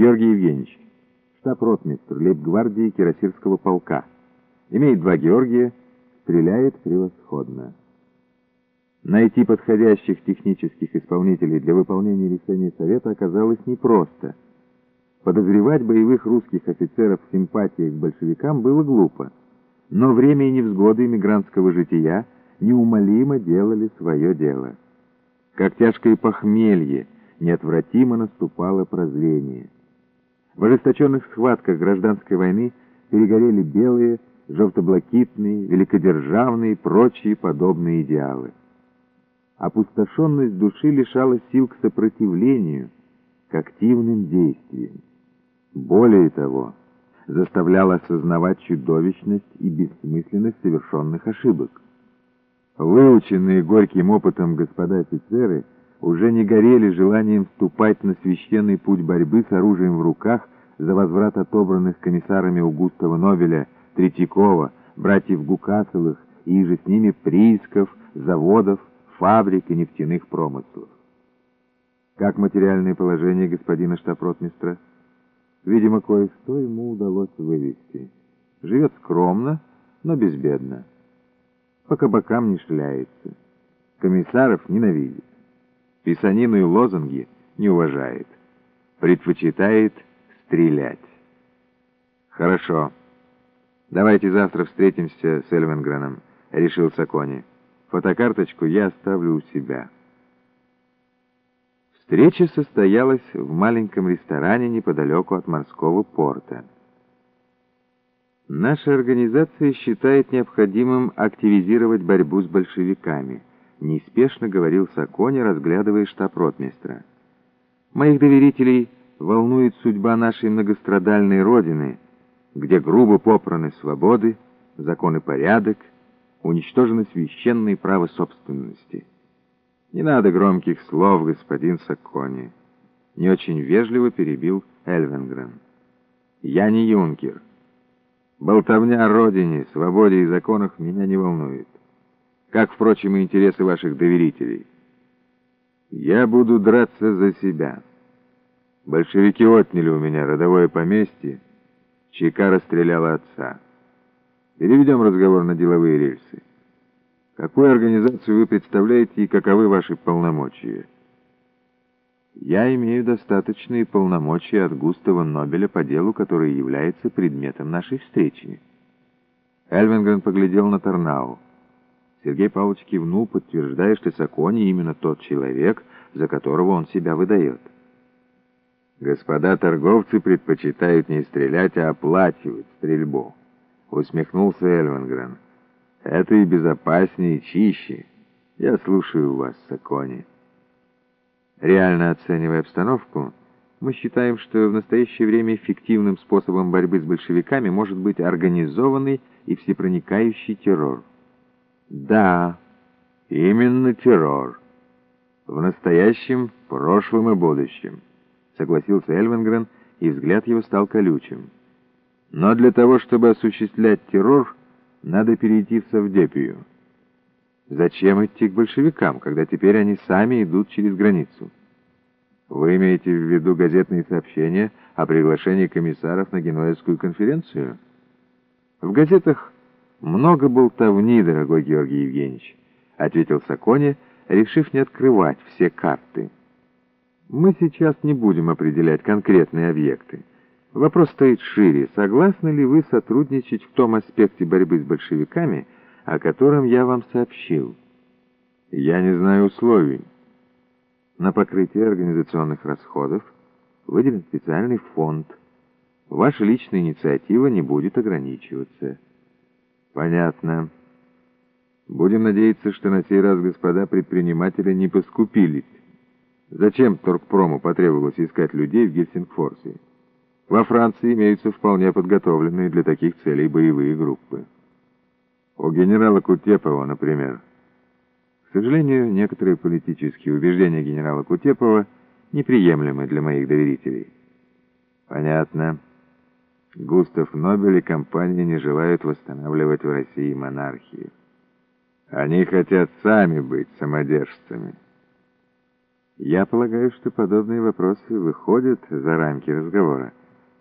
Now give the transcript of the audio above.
Георгий Евгеньевич, штаб-ротмистр лейб-гвардии Кирасирского полка. Имеет два Георгия, стреляет превосходно. Найти подходящих технических исполнителей для выполнения решения Совета оказалось непросто. Подозревать боевых русских офицеров в симпатиях к большевикам было глупо. Но время и невзгоды иммигрантского жития неумолимо делали свое дело. Как тяжкое похмелье, неотвратимо наступало прозрение. В ожесточенных схватках гражданской войны перегорели белые, желтоблакитные, великодержавные и прочие подобные идеалы. Опустошенность души лишала сил к сопротивлению, к активным действиям. Более того, заставляла осознавать чудовищность и бессмысленность совершенных ошибок. Выученные горьким опытом господа офицеры уже не горели желанием вступать на священный путь борьбы с оружием в руках за возврат отобранных комиссарами у Густава Нобеля, Третьякова, братьев Гукасовых и же с ними приисков, заводов, фабрик и нефтяных промыслов. Как материальное положение господина штаб-ротмистра? Видимо, кое-что ему удалось вывести. Живет скромно, но безбедно. По кабакам не шляется. Комиссаров ненавидит. Писанину и лозунги не уважает. Предпочитает стрелять. Хорошо. Давайте завтра встретимся с Эльвенгреном, решил Сакони. Фотокарточку я оставлю у себя. Встреча состоялась в маленьком ресторане неподалеку от морского порта. Наша организация считает необходимым активизировать борьбу с большевиками, неспешно говорил Сакони, разглядывая штаб ротмистра. Моих доверителей волнует судьба нашей многострадальной родины, где грубо попраны свободы, закон и порядок, уничтожено священное право собственности. Не надо громких слов, господин Сакони. Не очень вежливо перебил Эльвенгрен. Я не юнкер. Болтовня о родине, свободе и законах меня не волнует. Как, впрочем, и интересы ваших доверителей. Я буду драться за себя. Большевики отняли у меня родовое поместье. Чека расстреляла отца. Переведем разговор на деловые рельсы. Какую организацию вы представляете и каковы ваши полномочия? Я имею достаточные полномочия от Густава Нобеля по делу, который является предметом нашей встречи. Эльвингрен поглядел на Тарнау. Сергей Павлович кивнул, подтверждая, что Сакони именно тот человек, за которого он себя выдает. «Господа торговцы предпочитают не стрелять, а оплачивать стрельбу», — усмехнулся Эльвингрен. «Это и безопаснее, и чище. Я слушаю вас, Сакони». Реально оценивая обстановку, мы считаем, что в настоящее время эффективным способом борьбы с большевиками может быть организованный и всепроникающий террор. Да, именно террор. В настоящем, прошлом и будущем, согласился Эльвенгрен, и взгляд его стал колючим. Но для того, чтобы осуществлять террор, надо перейти в Савдепию. Зачем идти к большевикам, когда теперь они сами идут через границу? Вы имеете в виду газетные сообщения о приглашении комиссаров на Генуэзскую конференцию? В газетах много болтовни, дорогой Георгий Евгеньевич, ответил Сакони, решив не открывать все карты. Мы сейчас не будем определять конкретные объекты. Вопрос стоит шире. Согласны ли вы сотрудничать в том аспекте борьбы с большевиками, о котором я вам сообщил. Я не знаю условий. На покрытие организационных расходов выделен специальный фонд. Ваша личная инициатива не будет ограничиваться. Понятно. Будем надеяться, что на сей раз господа предприниматели не поскупились. Зачем Торгпрому потребовалось искать людей в Гельсингфорсе? Во Франции имеются вполне подготовленные для таких целей боевые группы. У генерала Кутепова, например. К сожалению, некоторые политические убеждения генерала Кутепова неприемлемы для моих доверителей. Понятно. Густав Нобель и компания не желают восстанавливать в России монархию. Они хотят сами быть самодержцами. Я полагаю, что подобные вопросы выходят за рамки разговора.